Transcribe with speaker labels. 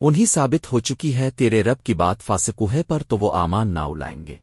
Speaker 1: انہیں ثابت ہو چکی ہے تیرے رب کی بات فاسقو ہے، پر تو وہ آمان نہ اڑائیں گے۔